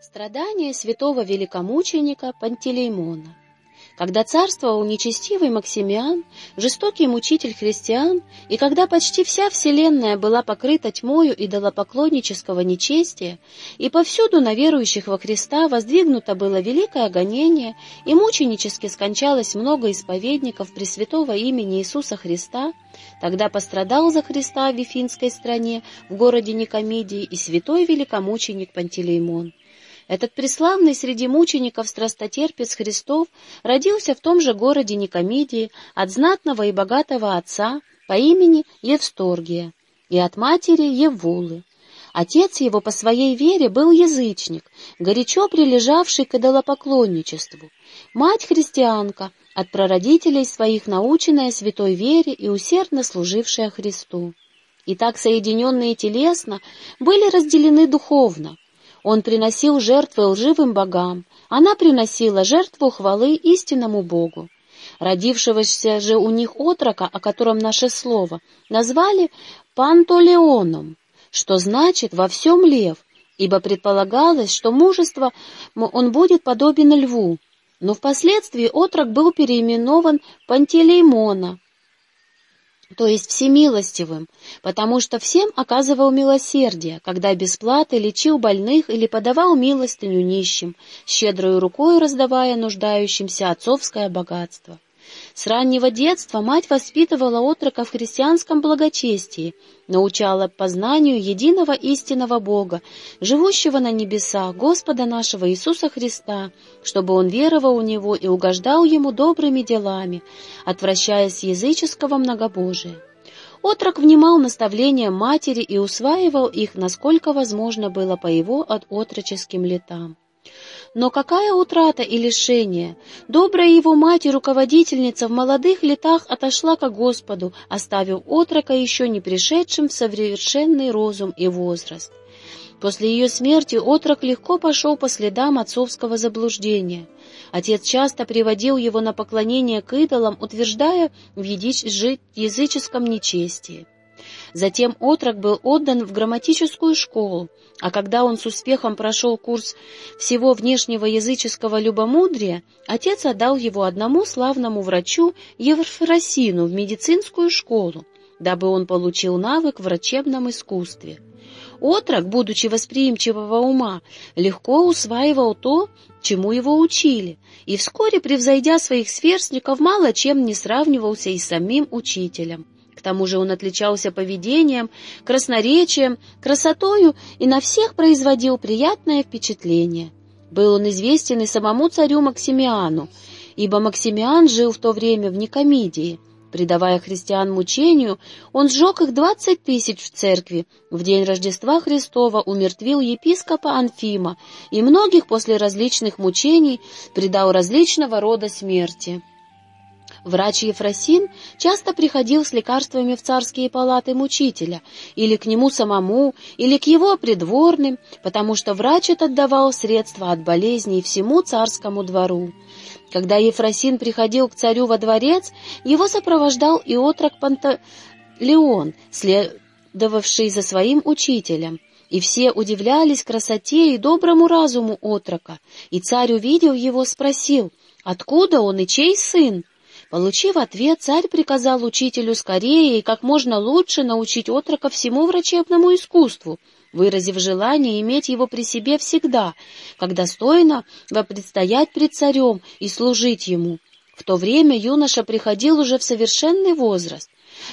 Страдания святого великомученика Пантелеймона когда царствовал нечестивый Максимиан, жестокий мучитель христиан, и когда почти вся вселенная была покрыта тьмою идолопоклоннического нечестия, и повсюду на верующих во Христа воздвигнуто было великое гонение, и мученически скончалось много исповедников Пресвятого имени Иисуса Христа, тогда пострадал за Христа в Вифинской стране, в городе Никомидии, и святой великомученик Пантелеймон. Этот преславный среди мучеников страстотерпец Христов родился в том же городе Никомидии от знатного и богатого отца по имени Евсторгия и от матери Еввулы. Отец его по своей вере был язычник, горячо прилежавший к идолопоклонничеству. Мать христианка, от прародителей своих наученная святой вере и усердно служившая Христу. И так соединенные телесно были разделены духовно — он приносил жертвы лживым богам, она приносила жертву хвалы истинному Богу. Родившегося же у них отрока, о котором наше слово, назвали Пантолеоном, что значит «во всем лев», ибо предполагалось, что мужество он будет подобен льву. Но впоследствии отрок был переименован Пантелеймона, то есть всемилостивым, потому что всем оказывал милосердие, когда без платы лечил больных или подавал милостыню нищим, щедрой рукой раздавая нуждающимся отцовское богатство. С раннего детства мать воспитывала отрока в христианском благочестии, научала познанию единого истинного Бога, живущего на небесах, Господа нашего Иисуса Христа, чтобы он веровал у Него и угождал Ему добрыми делами, отвращаясь языческого многобожия. Отрок внимал наставлениям матери и усваивал их, насколько возможно было по его отроческим летам. Но какая утрата и лишение! Добрая его мать и руководительница в молодых летах отошла к Господу, оставив отрока еще не пришедшим в совершенный розум и возраст. После ее смерти отрок легко пошел по следам отцовского заблуждения. Отец часто приводил его на поклонение к идолам, утверждая в языческом нечестии. Затем отрок был отдан в грамматическую школу, а когда он с успехом прошел курс всего внешнего языческого любомудрия, отец отдал его одному славному врачу Евфросину в медицинскую школу, дабы он получил навык в врачебном искусстве. Отрок, будучи восприимчивого ума, легко усваивал то, чему его учили, и вскоре, превзойдя своих сверстников, мало чем не сравнивался и с самим учителем. К тому же он отличался поведением, красноречием, красотою и на всех производил приятное впечатление. Был он известен и самому царю Максимиану, ибо Максимиан жил в то время в Никомидии. Предавая христиан мучению, он сжег их двадцать тысяч в церкви. В день Рождества Христова умертвил епископа Анфима и многих после различных мучений предал различного рода смерти. Врач Ефросин часто приходил с лекарствами в царские палаты мучителя, или к нему самому, или к его придворным, потому что врач этот давал средства от болезней всему царскому двору. Когда Ефросин приходил к царю во дворец, его сопровождал и отрок Панталеон, следовавший за своим учителем. И все удивлялись красоте и доброму разуму отрока, и царь, увидев его, спросил, откуда он и чей сын? Получив ответ, царь приказал учителю скорее и как можно лучше научить отрока всему врачебному искусству, выразив желание иметь его при себе всегда, когда достойно предстоять пред царем и служить ему. В то время юноша приходил уже в совершенный возраст.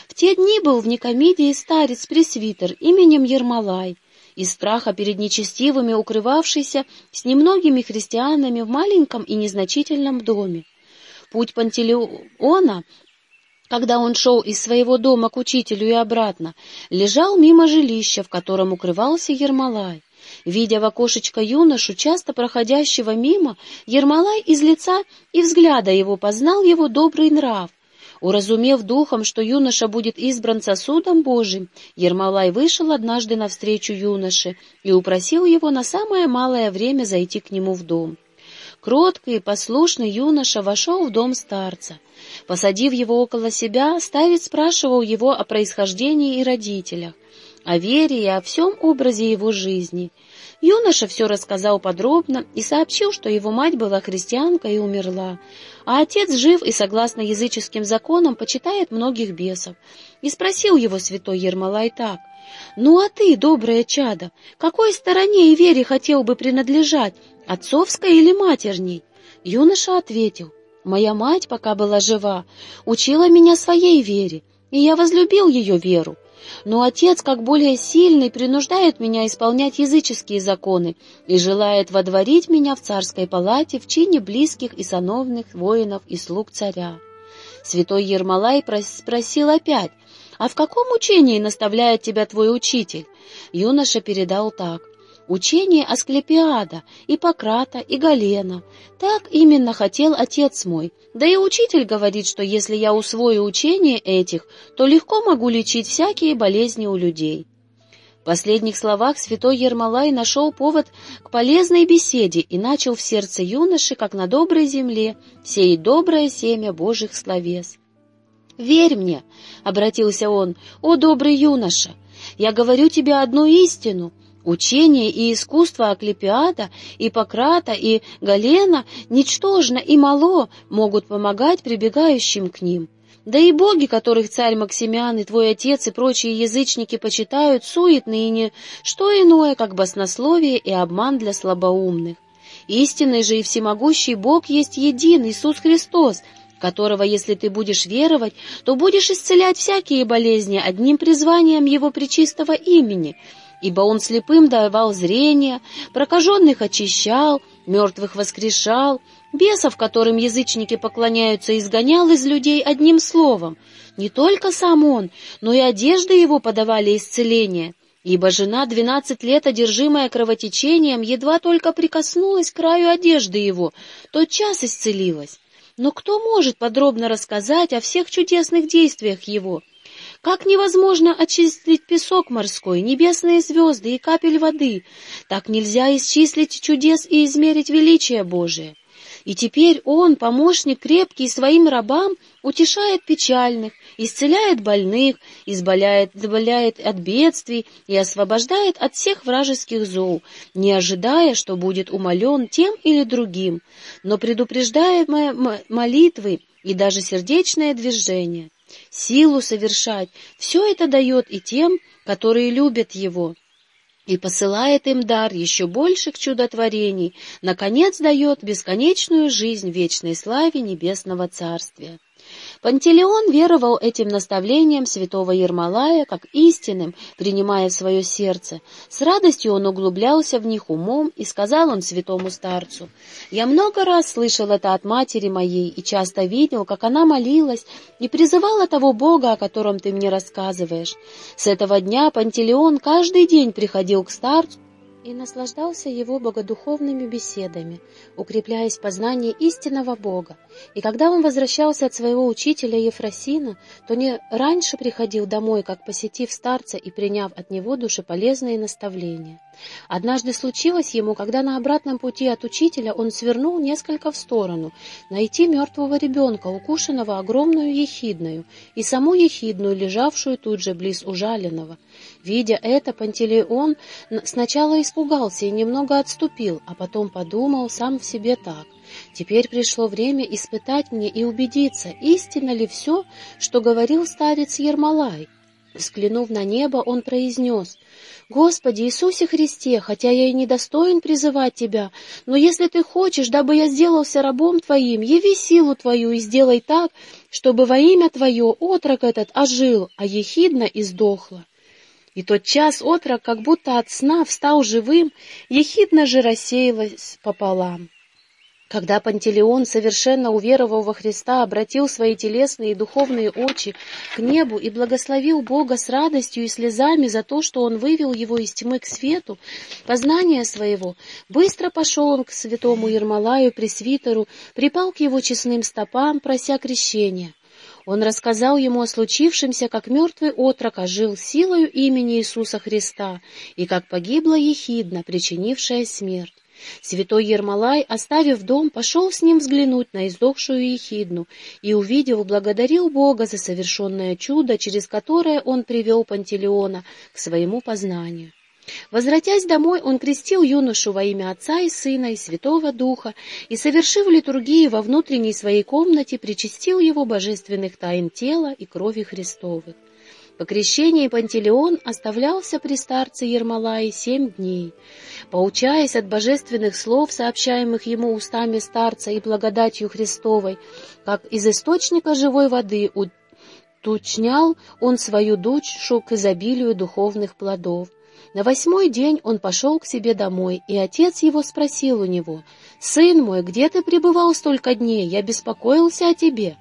В те дни был в Никомидии старец-пресвитер именем Ермолай, из страха перед нечестивыми укрывавшийся с немногими христианами в маленьком и незначительном доме. Путь Пантелеона, когда он шел из своего дома к учителю и обратно, лежал мимо жилища, в котором укрывался Ермолай. Видя в окошечко юношу, часто проходящего мимо, Ермолай из лица и взгляда его познал его добрый нрав. Уразумев духом, что юноша будет избран сосудом Божиим, Ермолай вышел однажды навстречу юноше и упросил его на самое малое время зайти к нему в дом. Кроткий и послушный юноша вошел в дом старца. Посадив его около себя, старец спрашивал его о происхождении и родителях, о вере и о всем образе его жизни. Юноша все рассказал подробно и сообщил, что его мать была христианка и умерла, а отец жив и, согласно языческим законам, почитает многих бесов. И спросил его святой Ермолай так, «Ну а ты, доброе чадо, какой стороне и вере хотел бы принадлежать, отцовской или матерней?» Юноша ответил, «Моя мать, пока была жива, учила меня своей вере, и я возлюбил ее веру. Но отец, как более сильный, принуждает меня исполнять языческие законы и желает водворить меня в царской палате в чине близких и сановных воинов и слуг царя. Святой Ермолай спросил опять, «А в каком учении наставляет тебя твой учитель?» Юноша передал так. Учение Асклепиада, и Пократа, и Галена. Так именно хотел отец мой. Да и учитель говорит, что если я усвою учение этих, то легко могу лечить всякие болезни у людей. В последних словах святой Ермолай нашел повод к полезной беседе и начал в сердце юноши, как на доброй земле, сеять доброе семя Божьих словес. «Верь мне», — обратился он, — «о добрый юноша, я говорю тебе одну истину — Учение и искусство Аклепиада, и Пократа, и Галена ничтожно и мало могут помогать прибегающим к ним. Да и боги, которых царь Максимиан и твой отец и прочие язычники почитают, суетны и не что иное, как баснословие и обман для слабоумных. Истинный же и всемогущий Бог есть един, Иисус Христос, которого, если ты будешь веровать, то будешь исцелять всякие болезни одним призванием Его пречистого имени — ибо он слепым давал зрение, прокаженных очищал, мертвых воскрешал, бесов, которым язычники поклоняются, изгонял из людей одним словом. Не только сам он, но и одежды его подавали исцеление, ибо жена, двенадцать лет одержимая кровотечением, едва только прикоснулась к краю одежды его, тот час исцелилась. Но кто может подробно рассказать о всех чудесных действиях его? Как невозможно очистить песок морской, небесные звезды и капель воды, так нельзя исчислить чудес и измерить величие Божие. И теперь Он, помощник крепкий, своим рабам утешает печальных, исцеляет больных, избавляет, избавляет от бедствий и освобождает от всех вражеских зол, не ожидая, что будет умолен тем или другим, но предупреждая молитвы и даже сердечное движение силу совершать, все это дает и тем, которые любят Его, и посылает им дар еще больших чудотворений, наконец дает бесконечную жизнь вечной славе Небесного Царствия. Пантелеон веровал этим наставлениям святого Ермолая как истинным, принимая в свое сердце. С радостью он углублялся в них умом, и сказал он святому старцу, «Я много раз слышал это от матери моей и часто видел, как она молилась и призывала того Бога, о котором ты мне рассказываешь. С этого дня Пантелеон каждый день приходил к старцу, и наслаждался его богодуховными беседами, укрепляясь познании истинного Бога. И когда он возвращался от своего учителя Ефросина, то не раньше приходил домой, как посетив старца и приняв от него душеполезные наставления. Однажды случилось ему, когда на обратном пути от учителя он свернул несколько в сторону, найти мертвого ребенка, укушенного огромную ехидною, и саму ехидную, лежавшую тут же близ ужаленного. Видя это, Пантелеон сначала испугался и немного отступил, а потом подумал сам в себе так. Теперь пришло время испытать мне и убедиться, истинно ли все, что говорил старец Ермолай. Взглянув на небо, он произнес, «Господи Иисусе Христе, хотя я и не достоин призывать Тебя, но если Ты хочешь, дабы я сделался рабом Твоим, яви силу Твою и сделай так, чтобы во имя Твое отрок этот ожил, а ехидна и сдохла». И тот час отрок, как будто от сна, встал живым, ехидно же рассеялась пополам. Когда Пантелеон, совершенно уверовал во Христа, обратил свои телесные и духовные очи к небу и благословил Бога с радостью и слезами за то, что Он вывел его из тьмы к свету, познания своего, быстро пошел он к святому Ермолаю, пресвитеру, припал к его честным стопам, прося крещения. Он рассказал ему о случившемся, как мертвый отрок ожил силою имени Иисуса Христа, и как погибла ехидна, причинившая смерть. Святой Ермолай, оставив дом, пошел с ним взглянуть на издохшую ехидну и, увидев, благодарил Бога за совершенное чудо, через которое он привел Пантелеона к своему познанию. Возвратясь домой, он крестил юношу во имя Отца и Сына и Святого Духа и, совершив литургию во внутренней своей комнате, причастил его божественных тайн тела и крови Христовых. По крещении Пантелеон оставлялся при старце Ермолаи семь дней. Поучаясь от божественных слов, сообщаемых ему устами старца и благодатью Христовой, как из источника живой воды уточнял он свою душу к изобилию духовных плодов. На восьмой день он пошел к себе домой, и отец его спросил у него, «Сын мой, где ты пребывал столько дней? Я беспокоился о тебе».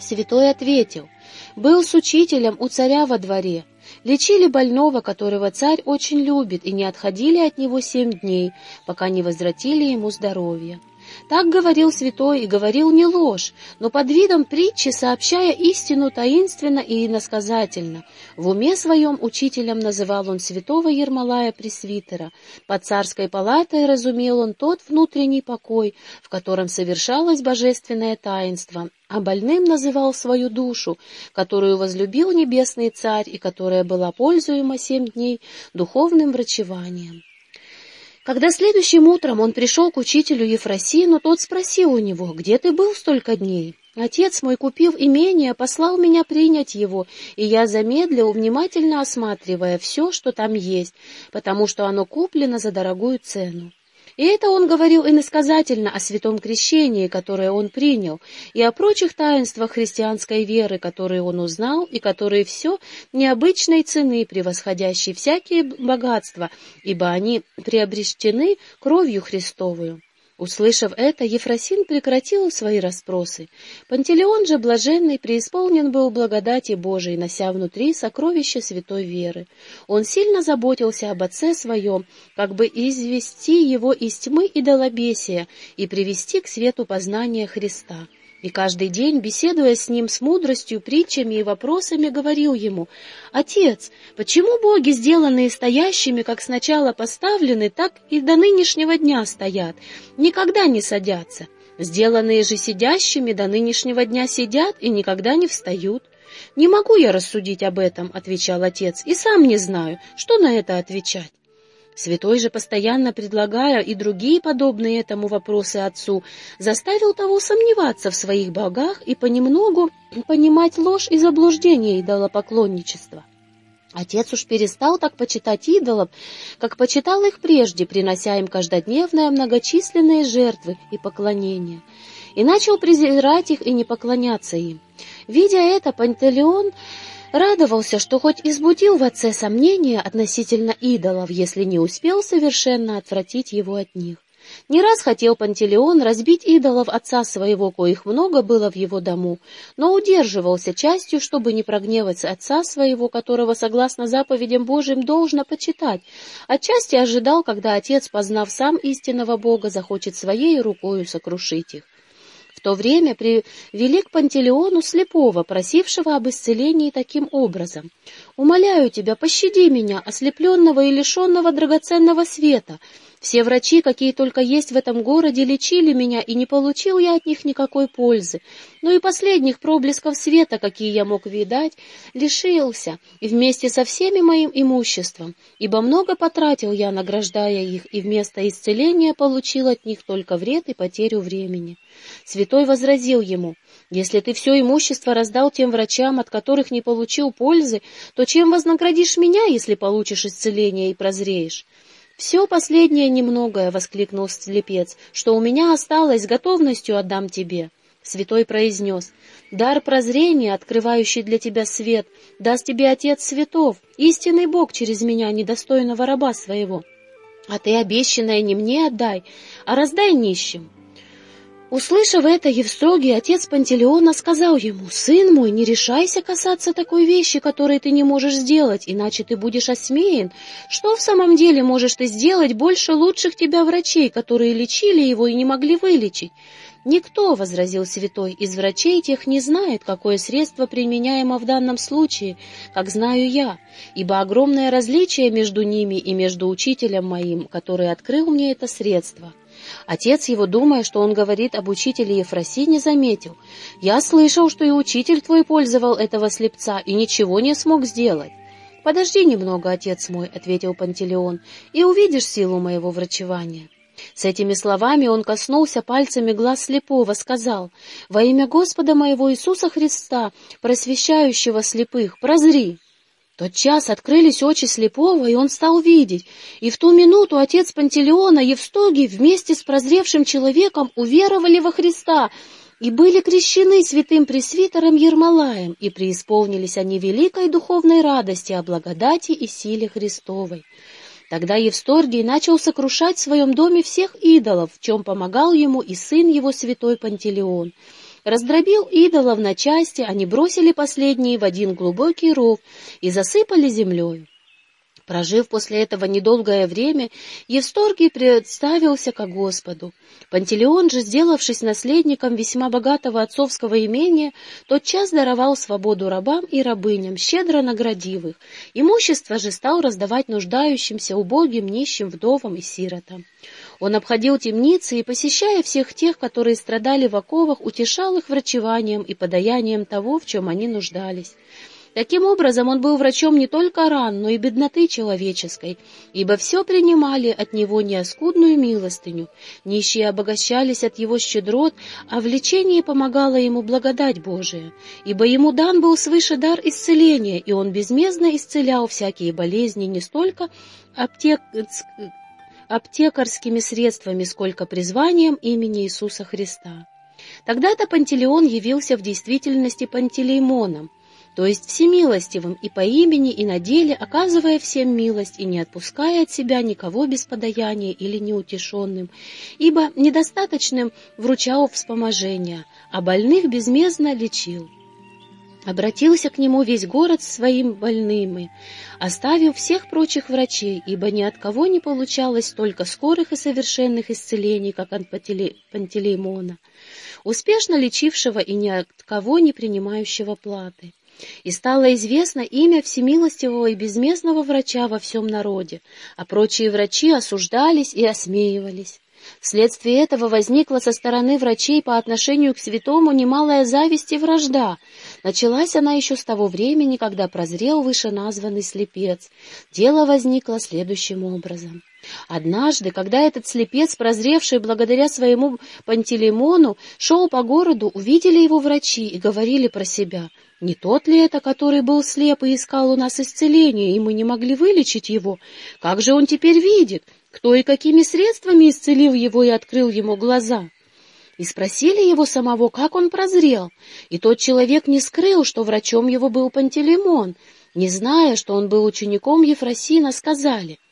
Святой ответил, «Был с учителем у царя во дворе. Лечили больного, которого царь очень любит, и не отходили от него семь дней, пока не возвратили ему здоровье». Так говорил святой и говорил не ложь, но под видом притчи, сообщая истину таинственно и иносказательно. В уме своем учителем называл он святого Ермолая Пресвитера. Под царской палатой разумел он тот внутренний покой, в котором совершалось божественное таинство, а больным называл свою душу, которую возлюбил небесный царь и которая была пользуема семь дней духовным врачеванием. Когда следующим утром он пришел к учителю Ефросину, тот спросил у него, «Где ты был столько дней?» Отец мой, купив имение, послал меня принять его, и я замедлил, внимательно осматривая все, что там есть, потому что оно куплено за дорогую цену. И это он говорил иносказательно о святом крещении, которое он принял, и о прочих таинствах христианской веры, которые он узнал, и которые все необычной цены, превосходящие всякие богатства, ибо они приобретены кровью Христовую. Услышав это, Ефросин прекратил свои расспросы. Пантелеон же, блаженный, преисполнен был благодати Божией, нося внутри сокровища святой веры. Он сильно заботился об отце своем, как бы извести его из тьмы и долобесия и привести к свету познания Христа. И каждый день, беседуя с ним с мудростью, притчами и вопросами, говорил ему, «Отец, почему боги, сделанные стоящими, как сначала поставлены, так и до нынешнего дня стоят, никогда не садятся? Сделанные же сидящими до нынешнего дня сидят и никогда не встают?» «Не могу я рассудить об этом», — отвечал отец, — «и сам не знаю, что на это отвечать». Святой же, постоянно предлагая и другие подобные этому вопросы отцу, заставил того сомневаться в своих богах и понемногу понимать ложь и заблуждение идолопоклонничества. Отец уж перестал так почитать идолов, как почитал их прежде, принося им каждодневные многочисленные жертвы и поклонения, и начал презирать их и не поклоняться им. Видя это, Пантелеон Радовался, что хоть избудил в отце сомнения относительно идолов, если не успел совершенно отвратить его от них. Не раз хотел Пантелеон разбить идолов отца своего, коих много было в его дому, но удерживался частью, чтобы не прогневать отца своего, которого, согласно заповедям Божьим, должно почитать, отчасти ожидал, когда отец, познав сам истинного Бога, захочет своей рукою сокрушить их. В то время привели к Пантелеону слепого, просившего об исцелении таким образом. «Умоляю тебя, пощади меня, ослепленного и лишенного драгоценного света. Все врачи, какие только есть в этом городе, лечили меня, и не получил я от них никакой пользы. Но и последних проблесков света, какие я мог видать, лишился, и вместе со всеми моим имуществом, ибо много потратил я, награждая их, и вместо исцеления получил от них только вред и потерю времени. Святой возразил ему, «Если ты все имущество раздал тем врачам, от которых не получил пользы, то чем вознаградишь меня, если получишь исцеление и прозреешь?» «Все последнее немногое», — воскликнул слепец, — «что у меня осталось, готовностью отдам тебе». Святой произнес, «Дар прозрения, открывающий для тебя свет, даст тебе Отец Светов, истинный Бог через меня, недостойного раба своего. А ты обещанное не мне отдай, а раздай нищим». Услышав это, Евстрогий, отец Пантелеона, сказал ему, «Сын мой, не решайся касаться такой вещи, которой ты не можешь сделать, иначе ты будешь осмеян. Что в самом деле можешь ты сделать больше лучших тебя врачей, которые лечили его и не могли вылечить?» «Никто, — возразил святой, — из врачей тех не знает, какое средство применяемо в данном случае, как знаю я, ибо огромное различие между ними и между учителем моим, который открыл мне это средство». Отец его, думая, что он говорит об учителе Ефросине, заметил, «Я слышал, что и учитель твой пользовал этого слепца и ничего не смог сделать». «Подожди немного, отец мой», — ответил Пантелеон, — «и увидишь силу моего врачевания». С этими словами он коснулся пальцами глаз слепого, сказал, «Во имя Господа моего Иисуса Христа, просвещающего слепых, прозри!» Тот час открылись очи слепого, и он стал видеть, и в ту минуту отец Пантелеона Евстогий вместе с прозревшим человеком уверовали во Христа и были крещены святым пресвитером Ермолаем, и преисполнились они великой духовной радости о благодати и силе Христовой. Тогда Евсторгий начал сокрушать в своем доме всех идолов, в чем помогал ему и сын его святой Пантелеон. Раздробил идолов на части, они бросили последние в один глубокий ров и засыпали землей. Прожив после этого недолгое время, Евсторгий представился ко Господу. Пантелеон же, сделавшись наследником весьма богатого отцовского имения, тотчас даровал свободу рабам и рабыням, щедро наградив их. Имущество же стал раздавать нуждающимся, убогим, нищим, вдовам и сиротам. Он обходил темницы и, посещая всех тех, которые страдали в оковах, утешал их врачеванием и подаянием того, в чем они нуждались. Таким образом, он был врачом не только ран, но и бедноты человеческой, ибо все принимали от него неоскудную милостыню. Нищие обогащались от его щедрот, а в лечении помогала ему благодать Божия, ибо ему дан был свыше дар исцеления, и он безмездно исцелял всякие болезни не столько аптек аптекарскими средствами, сколько призванием имени Иисуса Христа. Тогда-то Пантелеон явился в действительности Пантелеймоном, то есть всемилостивым и по имени, и на деле, оказывая всем милость и не отпуская от себя никого без подаяния или неутешенным, ибо недостаточным вручал вспоможения, а больных безмездно лечил. Обратился к нему весь город своим больными, оставив всех прочих врачей, ибо ни от кого не получалось столько скорых и совершенных исцелений, как от Пантелеймона, успешно лечившего и ни от кого не принимающего платы. И стало известно имя всемилостивого и безместного врача во всем народе, а прочие врачи осуждались и осмеивались. Вследствие этого возникла со стороны врачей по отношению к святому немалая зависть и вражда. Началась она еще с того времени, когда прозрел вышеназванный слепец. Дело возникло следующим образом. Однажды, когда этот слепец, прозревший благодаря своему Пантелеймону, шел по городу, увидели его врачи и говорили про себя, «Не тот ли это, который был слеп и искал у нас исцеления, и мы не могли вылечить его? Как же он теперь видит? Кто и какими средствами исцелил его и открыл ему глаза?» И спросили его самого, как он прозрел, и тот человек не скрыл, что врачом его был Пантелеймон. Не зная, что он был учеником Ефросина, сказали —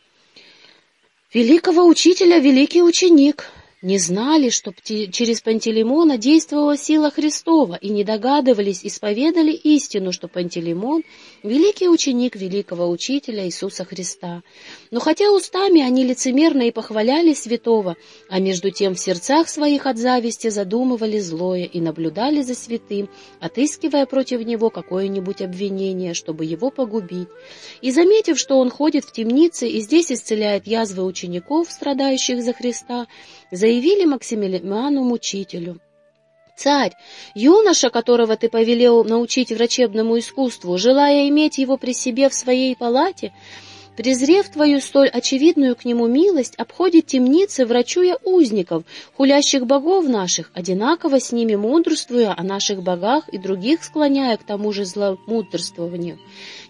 Великого учителя великий ученик, не знали, что через Пантелеймона действовала сила Христова, и не догадывались, исповедали истину, что Пантелеймон — великий ученик великого учителя Иисуса Христа. Но хотя устами они лицемерно и похваляли святого, а между тем в сердцах своих от зависти задумывали злое и наблюдали за святым, отыскивая против него какое-нибудь обвинение, чтобы его погубить. И заметив, что он ходит в темнице и здесь исцеляет язвы учеников, страдающих за Христа, заявили Максимилиану Мучителю. «Царь, юноша, которого ты повелел научить врачебному искусству, желая иметь его при себе в своей палате, презрев твою столь очевидную к нему милость, обходит темницы, врачуя узников, хулящих богов наших, одинаково с ними мудрствуя о наших богах и других склоняя к тому же зломудрствованию.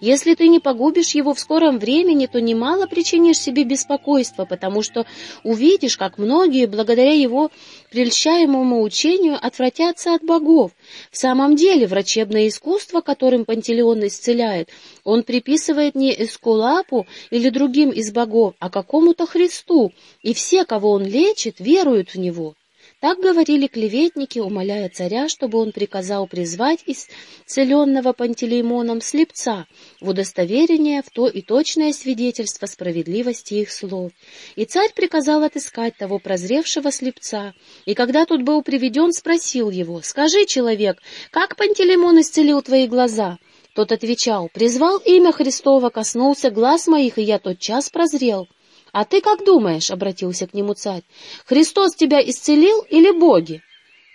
Если ты не погубишь его в скором времени, то немало причинишь себе беспокойства, потому что увидишь, как многие, благодаря его прельщаемому учению, отвратятся от богов. В самом деле, врачебное искусство, которым Пантелеон исцеляет, он приписывает не Эскулапу или другим из богов, а какому-то Христу, и все, кого он лечит, веруют в него. Так говорили клеветники, умоляя царя, чтобы он приказал призвать исцеленного Пантелеймоном слепца в удостоверение в то и точное свидетельство справедливости их слов. И царь приказал отыскать того прозревшего слепца, и когда тот был приведен, спросил его, «Скажи, человек, как Пантелеймон исцелил твои глаза?» Тот отвечал, «Призвал имя Христово, коснулся глаз моих, и я тот час прозрел». «А ты как думаешь?» — обратился к нему царь. «Христос тебя исцелил или боги?»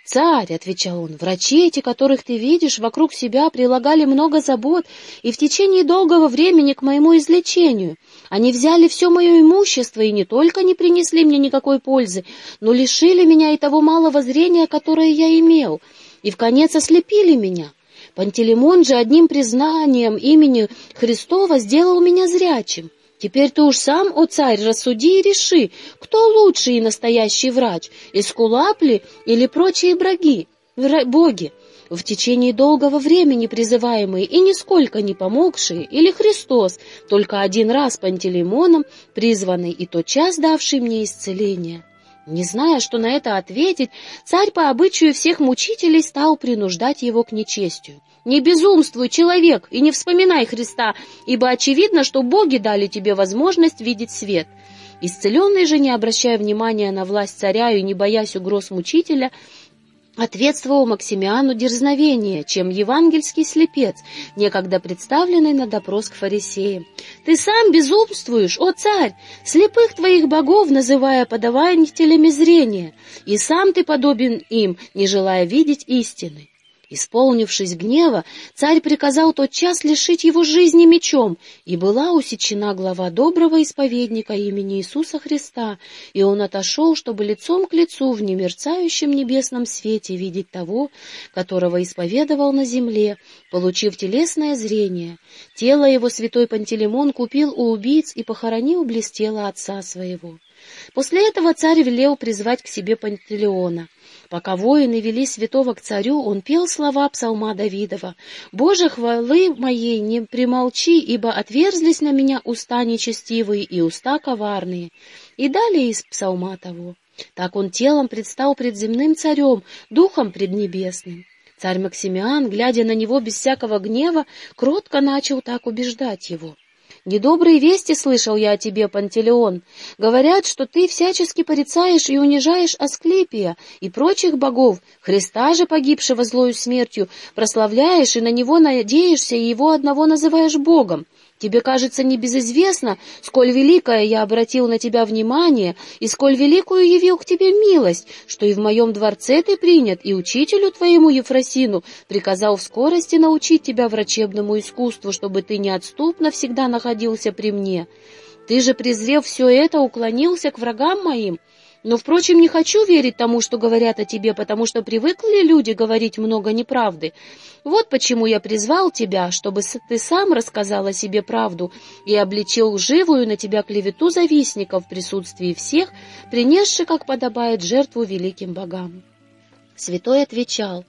«Царь», — отвечал он, — «врачи эти, которых ты видишь, вокруг себя прилагали много забот и в течение долгого времени к моему излечению. Они взяли все мое имущество и не только не принесли мне никакой пользы, но лишили меня и того малого зрения, которое я имел, и в конец ослепили меня. Пантелеймон же одним признанием имени Христова сделал меня зрячим». Теперь ты уж сам, о царь, рассуди и реши, кто лучший и настоящий врач, Эскулап ли или прочие браги, боги, в течение долгого времени призываемые и нисколько не помогшие, или Христос, только один раз Пантелеймоном призванный и тот час давший мне исцеление». Не зная, что на это ответить, царь по обычаю всех мучителей стал принуждать его к нечестию. «Не безумствуй, человек, и не вспоминай Христа, ибо очевидно, что боги дали тебе возможность видеть свет». Исцеленный же, не обращая внимания на власть царя и не боясь угроз мучителя, ответствовал Максимиану дерзновение, чем евангельский слепец, некогда представленный на допрос к фарисеям. «Ты сам безумствуешь, о царь, слепых твоих богов, называя подавателями зрения, и сам ты подобен им, не желая видеть истины». Исполнившись гнева, царь приказал тот час лишить его жизни мечом, и была усечена глава доброго исповедника имени Иисуса Христа, и он отошел, чтобы лицом к лицу в немерцающем небесном свете видеть того, которого исповедовал на земле, получив телесное зрение. Тело его святой Пантелеймон купил у убийц и похоронил близ тела отца своего. После этого царь велел призвать к себе Пантелеона. Пока воины вели святого к царю, он пел слова псалма Давидова. «Боже, хвалы моей, не примолчи, ибо отверзлись на меня уста нечестивые и уста коварные». И далее из псалма того. Так он телом предстал пред земным царем, духом преднебесным. Царь Максимиан, глядя на него без всякого гнева, кротко начал так убеждать его. Недобрые вести слышал я о тебе, Пантелеон. Говорят, что ты всячески порицаешь и унижаешь Асклепия и прочих богов, Христа же, погибшего злою смертью, прославляешь и на него надеешься, и его одного называешь Богом. Тебе кажется небезызвестно, сколь великое я обратил на тебя внимание, и сколь великую явил к тебе милость, что и в моем дворце ты принят, и учителю твоему Ефросину приказал в скорости научить тебя врачебному искусству, чтобы ты неотступно всегда находился при мне. Ты же, презрев все это, уклонился к врагам моим, но, впрочем, не хочу верить тому, что говорят о тебе, потому что привыкли люди говорить много неправды. Вот почему я призвал тебя, чтобы ты сам рассказал о себе правду и обличил лживую на тебя клевету завистников в присутствии всех, принесших, как подобает, жертву великим богам. Святой отвечал,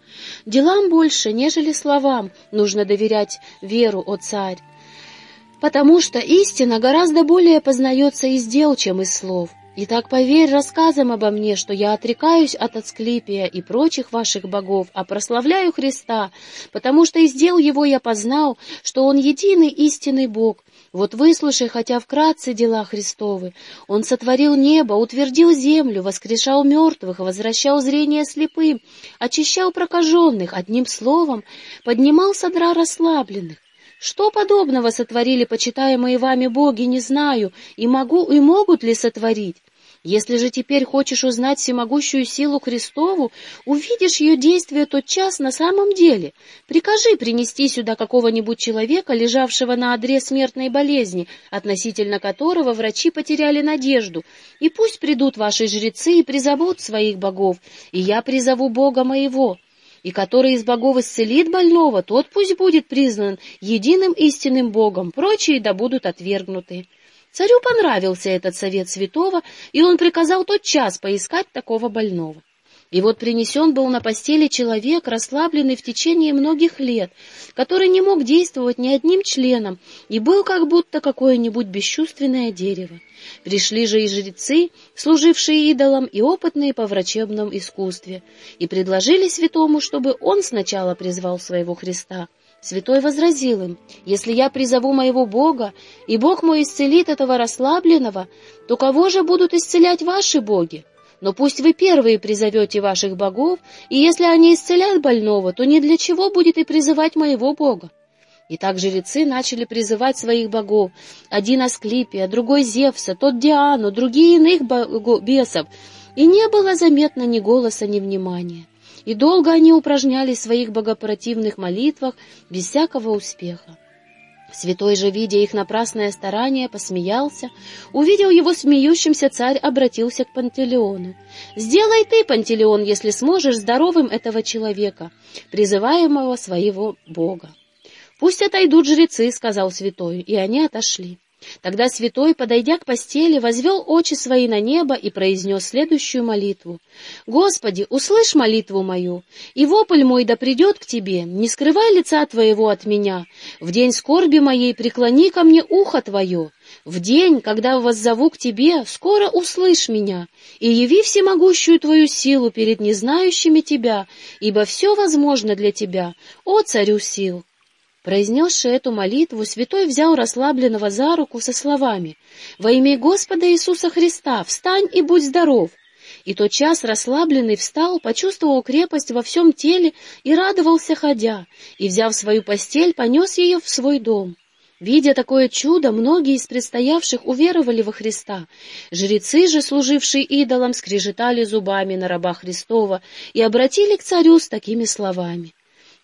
«Делам больше, нежели словам, нужно доверять веру, о царь, потому что истина гораздо более познается из дел, чем из слов». Итак, поверь рассказам обо мне, что я отрекаюсь от Асклепия и прочих ваших богов, а прославляю Христа, потому что из дел его я познал, что он единый истинный Бог. Вот выслушай хотя вкратце дела Христовы. Он сотворил небо, утвердил землю, воскрешал мертвых, возвращал зрение слепым, очищал прокаженных, одним словом, поднимал содра расслабленных. Что подобного сотворили почитаемые вами боги, не знаю, и могу и могут ли сотворить. Если же теперь хочешь узнать всемогущую силу Христову, увидишь ее действие тот час на самом деле. Прикажи принести сюда какого-нибудь человека, лежавшего на одре смертной болезни, относительно которого врачи потеряли надежду, и пусть придут ваши жрецы и призовут своих богов, и я призову Бога моего» и который из богов исцелит больного, тот пусть будет признан единым истинным Богом, прочие да будут отвергнуты. Царю понравился этот совет святого, и он приказал тот час поискать такого больного. И вот принесен был на постели человек, расслабленный в течение многих лет, который не мог действовать ни одним членом и был как будто какое-нибудь бесчувственное дерево. Пришли же и жрецы, служившие идолам и опытные по врачебном искусстве, и предложили святому, чтобы он сначала призвал своего Христа. Святой возразил им, «Если я призову моего Бога, и Бог мой исцелит этого расслабленного, то кого же будут исцелять ваши боги?» Но пусть вы первые призовете ваших богов, и если они исцелят больного, то ни для чего будет и призывать моего бога. И так жрецы начали призывать своих богов, один Асклипия, другой Зевса, тот Диану, другие иных бесов, и не было заметно ни голоса, ни внимания. и долго они упражнялись в своих богопротивных молитвах без всякого успеха. Святой же, видя их напрасное старание, посмеялся. Увидел его смеющимся, царь обратился к Пантелеону. «Сделай ты, Пантелеон, если сможешь, здоровым этого человека, призываемого своего Бога». «Пусть отойдут жрецы», — сказал святой, и они отошли. Тогда святой, подойдя к постели, возвел очи свои на небо и произнес следующую молитву. «Господи, услышь молитву мою, и вопль мой да придет к Тебе, не скрывай лица Твоего от меня. В день скорби моей преклони ко мне ухо Твое. В день, когда воззову к Тебе, скоро услышь меня, и яви всемогущую Твою силу перед незнающими Тебя, ибо все возможно для Тебя, о царю сил». Произнесший эту молитву, святой взял расслабленного за руку со словами «Во имя Господа Иисуса Христа, встань и будь здоров!» И тот час расслабленный встал, почувствовал крепость во всем теле и радовался ходя, и, взяв свою постель, понес ее в свой дом. Видя такое чудо, многие из предстоявших уверовали во Христа. Жрецы же, служившие идолам, скрежетали зубами на раба Христова и обратили к царю с такими словами.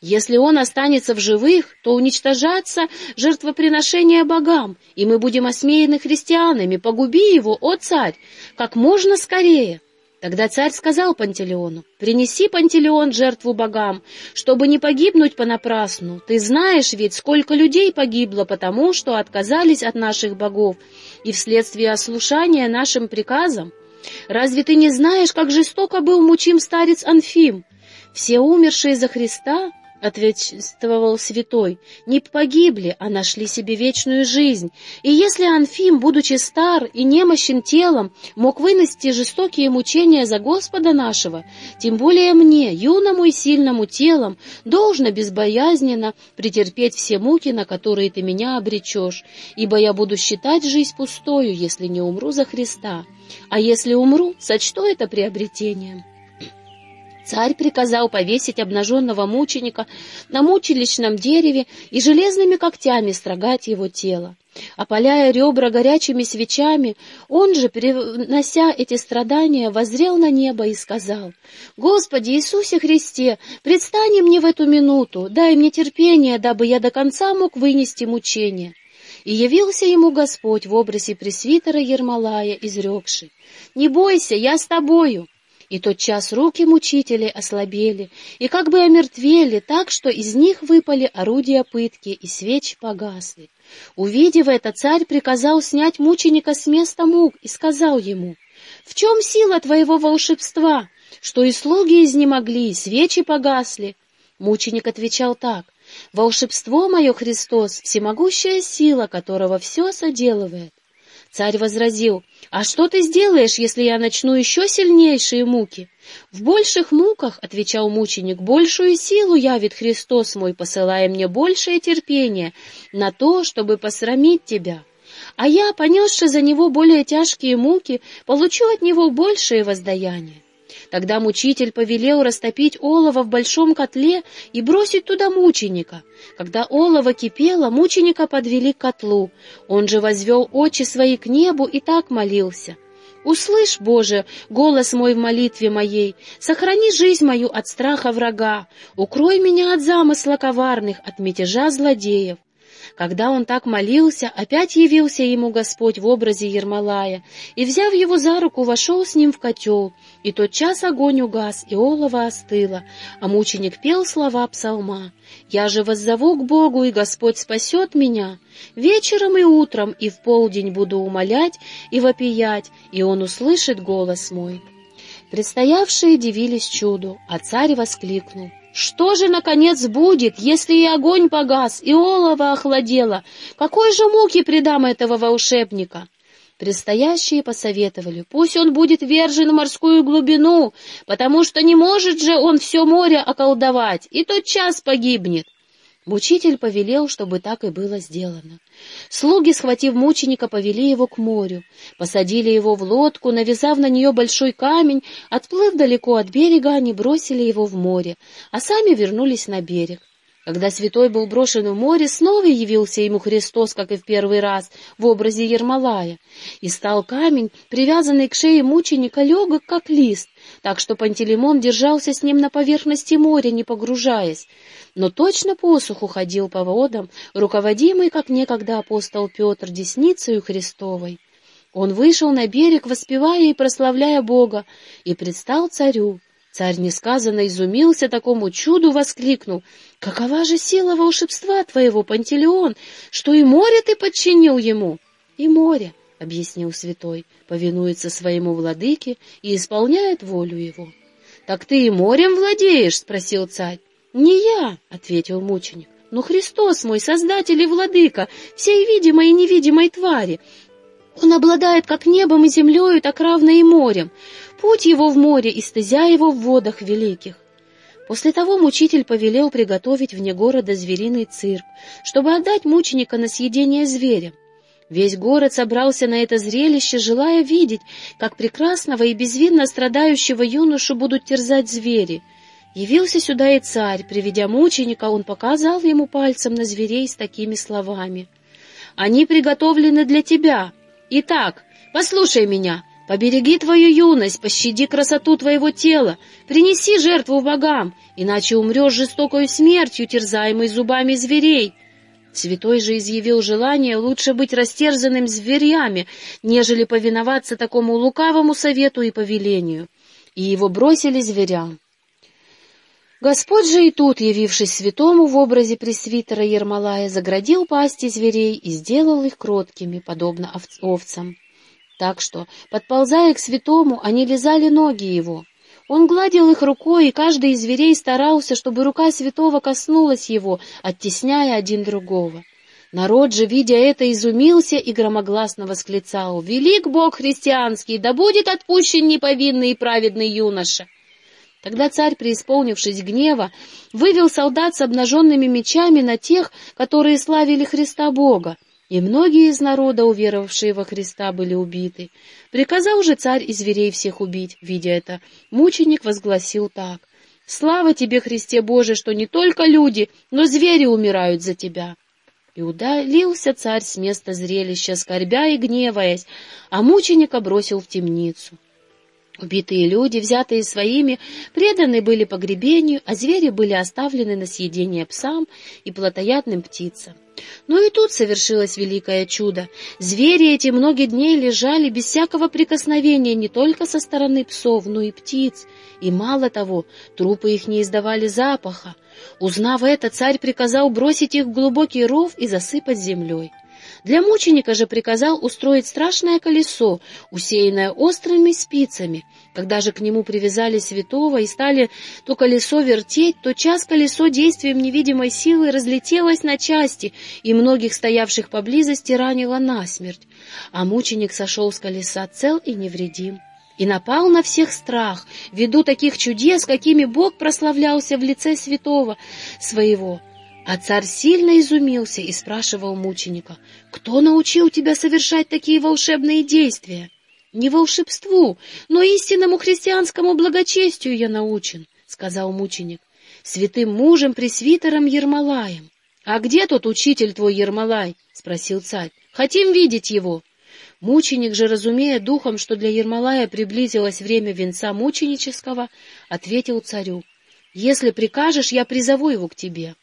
Если он останется в живых, то уничтожаться жертвоприношение богам, и мы будем осмеяны христианами. Погуби его, о царь, как можно скорее. Тогда царь сказал Пантелеону, «Принеси, Пантелеон, жертву богам, чтобы не погибнуть понапрасну. Ты знаешь ведь, сколько людей погибло потому, что отказались от наших богов и вследствие ослушания нашим приказам. Разве ты не знаешь, как жестоко был мучим старец Анфим? Все умершие за Христа — ответствовал святой, — не погибли, а нашли себе вечную жизнь. И если Анфим, будучи стар и немощен телом, мог вынести жестокие мучения за Господа нашего, тем более мне, юному и сильному телом, должно безбоязненно претерпеть все муки, на которые ты меня обречешь, ибо я буду считать жизнь пустою, если не умру за Христа. А если умру, сочту это приобретением. Царь приказал повесить обнаженного мученика на мучелищном дереве и железными когтями строгать его тело. Опаляя ребра горячими свечами, он же, перенося эти страдания, воззрел на небо и сказал, «Господи Иисусе Христе, предстань мне в эту минуту, дай мне терпение, дабы я до конца мог вынести мучения». И явился ему Господь в образе пресвитера Ермолая, изрекший, «Не бойся, я с тобою». И тотчас руки мучителей ослабели и как бы омертвели так, что из них выпали орудия пытки, и свечи погасли. Увидев это, царь приказал снять мученика с места мук и сказал ему, «В чем сила твоего волшебства, что и слуги изнемогли, и свечи погасли?» Мученик отвечал так, «Волшебство мое, Христос, всемогущая сила, которого все соделывает. Царь возразил, «А что ты сделаешь, если я начну еще сильнейшие муки?» «В больших муках, — отвечал мученик, — большую силу явит Христос мой, посылая мне большее терпение на то, чтобы посрамить тебя. А я, понесши за него более тяжкие муки, получу от него большее воздаяние». Тогда мучитель повелел растопить олово в большом котле и бросить туда мученика. Когда олово кипело, мученика подвели к котлу. Он же возвел очи свои к небу и так молился. «Услышь, Боже, голос мой в молитве моей, сохрани жизнь мою от страха врага, укрой меня от замысла коварных, от мятежа злодеев. Когда он так молился, опять явился ему Господь в образе Ермолая, и, взяв его за руку, вошел с ним в котел, и тот час огонь угас, и олово остыло, а мученик пел слова псалма. «Я же воззову к Богу, и Господь спасет меня. Вечером и утром, и в полдень буду умолять и вопиять, и Он услышит голос мой». Предстоявшие дивились чуду, а царь воскликнул. Что же, наконец, будет, если и огонь погас, и олово охладело? Какой же муки предам этого волшебника? Предстоящие посоветовали, пусть он будет вержен в морскую глубину, потому что не может же он все море околдовать, и тот час погибнет. Мучитель повелел, чтобы так и было сделано. Слуги, схватив мученика, повели его к морю, посадили его в лодку, навязав на нее большой камень, отплыв далеко от берега, они бросили его в море, а сами вернулись на берег. Когда святой был брошен в море, снова явился ему Христос, как и в первый раз, в образе Ермолая, и стал камень, привязанный к шее мученика, легок, как лист, так что Пантелеймон держался с ним на поверхности моря, не погружаясь, но точно посуху ходил по водам, руководимый, как некогда апостол Петр, десницею Христовой. Он вышел на берег, воспевая и прославляя Бога, и предстал царю. Царь несказанно изумился такому чуду, воскликнул, «Какова же сила волшебства твоего, Пантелеон, что и море ты подчинил ему?» «И море», — объяснил святой, — повинуется своему владыке и исполняет волю его. «Так ты и морем владеешь?» — спросил царь. «Не я», — ответил мученик, — «но Христос мой, Создатель и Владыка всей видимой и невидимой твари. Он обладает как небом и землею, так равно и морем путь его в море и стезя его в водах великих. После того мучитель повелел приготовить вне города звериный цирк, чтобы отдать мученика на съедение зверям. Весь город собрался на это зрелище, желая видеть, как прекрасного и безвинно страдающего юношу будут терзать звери. Явился сюда и царь, приведя мученика, он показал ему пальцем на зверей с такими словами. «Они приготовлены для тебя. Итак, послушай меня, Побереги твою юность, пощади красоту твоего тела, принеси жертву богам, иначе умрешь жестокою смертью, терзаемой зубами зверей. Святой же изъявил желание лучше быть растерзанным зверями, нежели повиноваться такому лукавому совету и повелению. И его бросили зверям. Господь же и тут, явившись святому в образе пресвитера Ермолая, заградил пасти зверей и сделал их кроткими, подобно овцам. Так что, подползая к святому, они лизали ноги его. Он гладил их рукой, и каждый из зверей старался, чтобы рука святого коснулась его, оттесняя один другого. Народ же, видя это, изумился и громогласно восклицал «Велик Бог христианский, да будет отпущен неповинный и праведный юноша!» Тогда царь, преисполнившись гнева, вывел солдат с обнаженными мечами на тех, которые славили Христа Бога, и многие из народа, уверовавшие во Христа, были убиты. Приказал же царь и зверей всех убить. Видя это, мученик возгласил так. «Слава тебе, Христе Боже, что не только люди, но звери умирают за тебя!» И удалился царь с места зрелища, скорбя и гневаясь, а мученика бросил в темницу. Убитые люди, взятые своими, преданы были погребению, а звери были оставлены на съедение псам и плотоядным птицам. Но и тут совершилось великое чудо. Звери эти многие дней лежали без всякого прикосновения не только со стороны псов, но и птиц. И мало того, трупы их не издавали запаха. Узнав это, царь приказал бросить их в глубокий ров и засыпать землей. Для мученика же приказал устроить страшное колесо, усеянное острыми спицами. Когда же к нему привязали святого и стали то колесо вертеть, то час колесо действием невидимой силы разлетелось на части, и многих стоявших поблизости ранило насмерть. А мученик сошел с колеса цел и невредим и напал на всех страх, ввиду таких чудес, какими Бог прославлялся в лице святого своего. А царь сильно изумился и спрашивал мученика, «Кто научил тебя совершать такие волшебные действия?» «Не волшебству, но истинному христианскому благочестию я научен», — сказал мученик, «святым мужем, пресвитером Ермолаем». «А где тот учитель твой Ермолай?» — спросил царь. «Хотим видеть его». Мученик же, разумея духом, что для Ермолая приблизилось время венца мученического, ответил царю, «Если прикажешь, я призову его к тебе»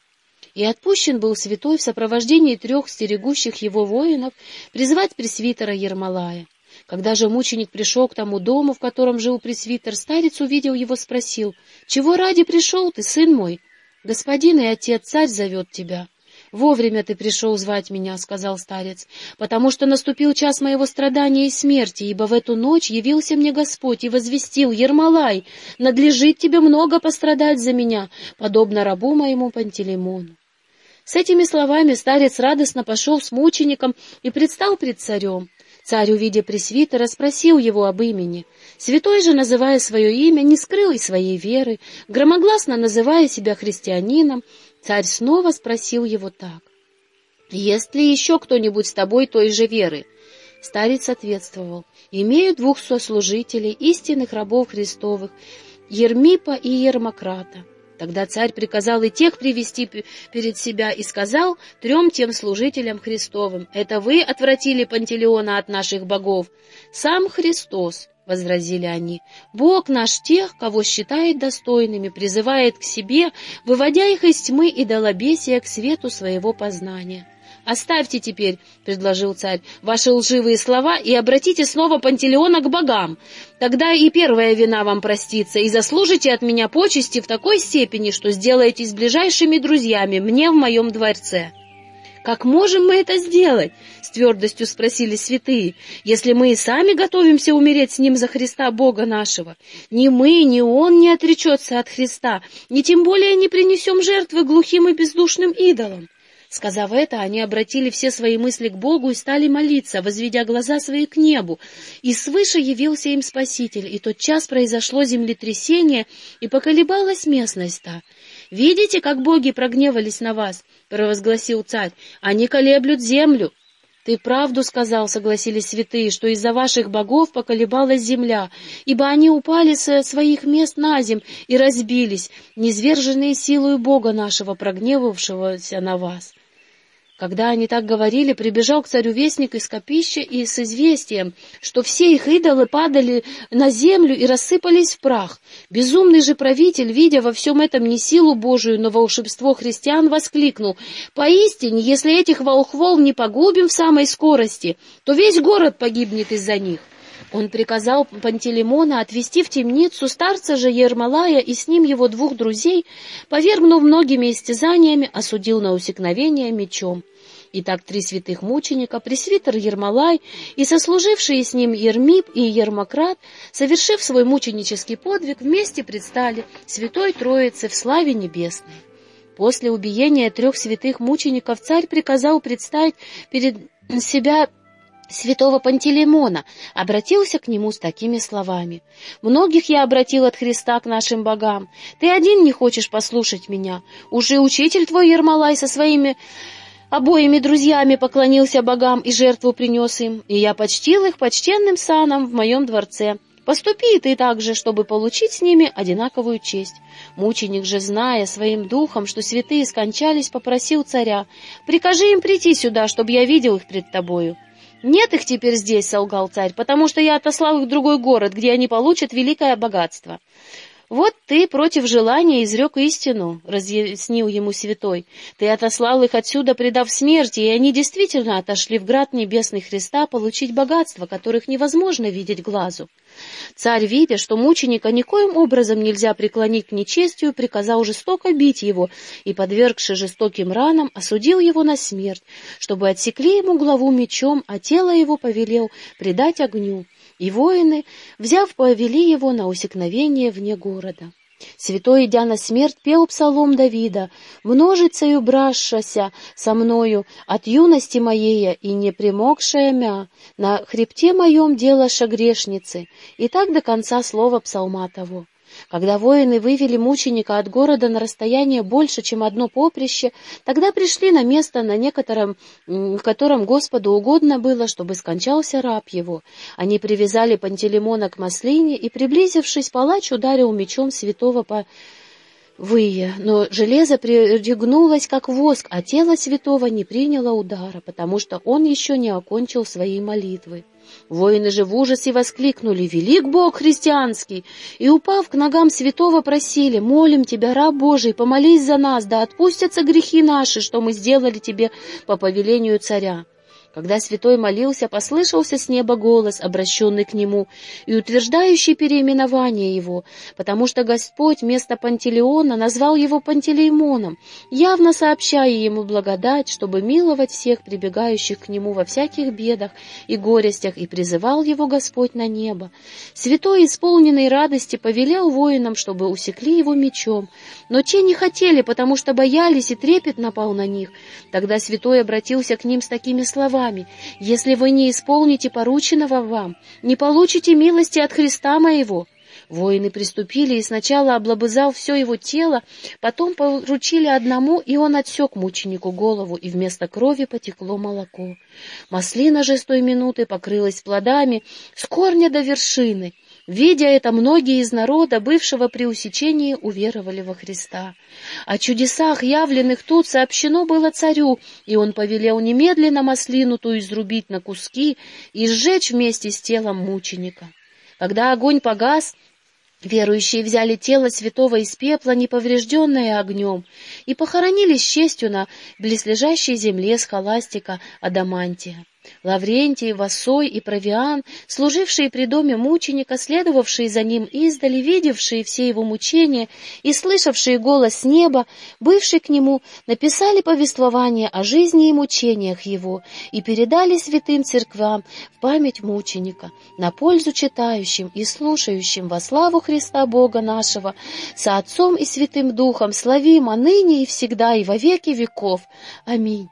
и отпущен был святой в сопровождении трех стерегущих его воинов призвать пресвитера Ермолая. Когда же мученик пришел к тому дому, в котором жил пресвитер, старец увидел его, спросил, «Чего ради пришел ты, сын мой?» «Господин и отец, царь зовет тебя». «Вовремя ты пришел звать меня», — сказал старец, «потому что наступил час моего страдания и смерти, ибо в эту ночь явился мне Господь и возвестил, Ермолай, надлежит тебе много пострадать за меня, подобно рабу моему Пантелеймону». С этими словами старец радостно пошел с мучеником и предстал пред царем. Царь, увидя пресвитера, спросил его об имени. Святой же, называя свое имя, не скрыл и своей веры, громогласно называя себя христианином, царь снова спросил его так. «Есть ли еще кто-нибудь с тобой той же веры?» Старец ответствовал, «Имею двух сослужителей, истинных рабов Христовых, Ермипа и Ермократа». Тогда царь приказал и тех привести перед себя и сказал трем тем служителям Христовым, «Это вы отвратили Пантелеона от наших богов?» «Сам Христос», — возразили они, — «Бог наш тех, кого считает достойными, призывает к себе, выводя их из тьмы и долобесия к свету своего познания». «Оставьте теперь, — предложил царь, — ваши лживые слова и обратите снова Пантелеона к богам. Тогда и первая вина вам простится, и заслужите от меня почести в такой степени, что сделаетесь ближайшими друзьями мне в моем дворце». «Как можем мы это сделать?» — с твердостью спросили святые. «Если мы и сами готовимся умереть с ним за Христа Бога нашего, ни мы, ни он не отречется от Христа, ни тем более не принесем жертвы глухим и бездушным идолам». Сказав это, они обратили все свои мысли к Богу и стали молиться, возведя глаза свои к небу. И свыше явился им Спаситель, и тот час произошло землетрясение, и поколебалась местность та. «Видите, как боги прогневались на вас?» — провозгласил царь. «Они колеблют землю». «Ты правду сказал», — согласились святые, «что из-за ваших богов поколебалась земля, ибо они упали со своих мест на земь и разбились, низверженные силою Бога нашего, прогневавшегося на вас». Когда они так говорили, прибежал к царю вестник из копища и с известием, что все их идолы падали на землю и рассыпались в прах. Безумный же правитель, видя во всем этом не силу Божию, но волшебство христиан, воскликнул, «Поистине, если этих волхвов не погубим в самой скорости, то весь город погибнет из-за них». Он приказал Пантелеймона отвести в темницу старца же Ермолая и с ним его двух друзей, повергнув многими истязаниями, осудил на усекновение мечом. Итак, три святых мученика, пресвитер Ермолай и сослужившие с ним Ермип и Ермократ, совершив свой мученический подвиг, вместе предстали Святой Троице в славе небесной. После убиения трех святых мучеников царь приказал представить перед себя святого Пантелеймона, обратился к нему с такими словами. «Многих я обратил от Христа к нашим богам. Ты один не хочешь послушать меня. Уже учитель твой Ермолай со своими обоими друзьями поклонился богам и жертву принес им, и я почтил их почтенным саном в моем дворце. Поступи ты так же, чтобы получить с ними одинаковую честь. Мученик же, зная своим духом, что святые скончались, попросил царя, «Прикажи им прийти сюда, чтобы я видел их пред тобою». «Нет их теперь здесь», — солгал царь, «потому что я отослал их в другой город, где они получат великое богатство». «Вот ты против желания изрек истину», — разъяснил ему святой. «Ты отослал их отсюда, предав смерти, и они действительно отошли в град небесный Христа получить богатства, которых невозможно видеть глазу». Царь, видя, что мученика никоим образом нельзя преклонить к нечестию, приказал жестоко бить его и, подвергши жестоким ранам, осудил его на смерть, чтобы отсекли ему главу мечом, а тело его повелел предать огню. И воины, взяв, повели его на усекновение вне города. Святой, идя на смерть, пел псалом Давида, «Множицею брашася со мною от юности моей и не примокшая мя, на хребте моем делаша грешницы». И так до конца слова псалма того. Когда воины вывели мученика от города на расстояние больше, чем одно поприще, тогда пришли на место, на некотором, в котором Господу угодно было, чтобы скончался раб его. Они привязали Пантелеймона к маслине, и, приблизившись, палач ударил мечом святого по вые, но железо пригнулось, как воск, а тело святого не приняло удара, потому что он еще не окончил своей молитвы. Воины же в ужасе воскликнули «Велик Бог христианский!» и, упав к ногам святого, просили «Молим тебя, раб Божий, помолись за нас, да отпустятся грехи наши, что мы сделали тебе по повелению царя». Когда святой молился, послышался с неба голос, обращенный к нему, и утверждающий переименование его, потому что Господь вместо Пантелеона назвал его Пантелеймоном, явно сообщая ему благодать, чтобы миловать всех прибегающих к нему во всяких бедах и горестях, и призывал его Господь на небо. Святой, исполненный радости, повелел воинам, чтобы усекли его мечом, но те не хотели, потому что боялись, и трепет напал на них. Тогда святой обратился к ним с такими словами, вами. Если вы не исполните порученного вам, не получите милости от Христа моего». Воины приступили и сначала облобызал все его тело, потом поручили одному, и он отсек мученику голову, и вместо крови потекло молоко. Маслина же с той минуты покрылась плодами с корня до вершины. Видя это, многие из народа, бывшего при усечении, уверовали во Христа. О чудесах, явленных тут, сообщено было царю, и он повелел немедленно маслину ту изрубить на куски и сжечь вместе с телом мученика. Когда огонь погас, Верующие взяли тело святого из пепла, неповрежденное огнем, и похоронили с честью на близлежащей земле схоластика Адамантия. Лаврентий, Васой и Провиан, служившие при доме мученика, следовавшие за ним издали, видевшие все его мучения и слышавшие голос неба, бывший к нему, написали повествование о жизни и мучениях его и передали святым церквам в память мученика, на пользу читающим и слушающим во славу Христа Бога нашего, со Отцом и Святым Духом, славимо ныне и всегда и во веки веков. Аминь.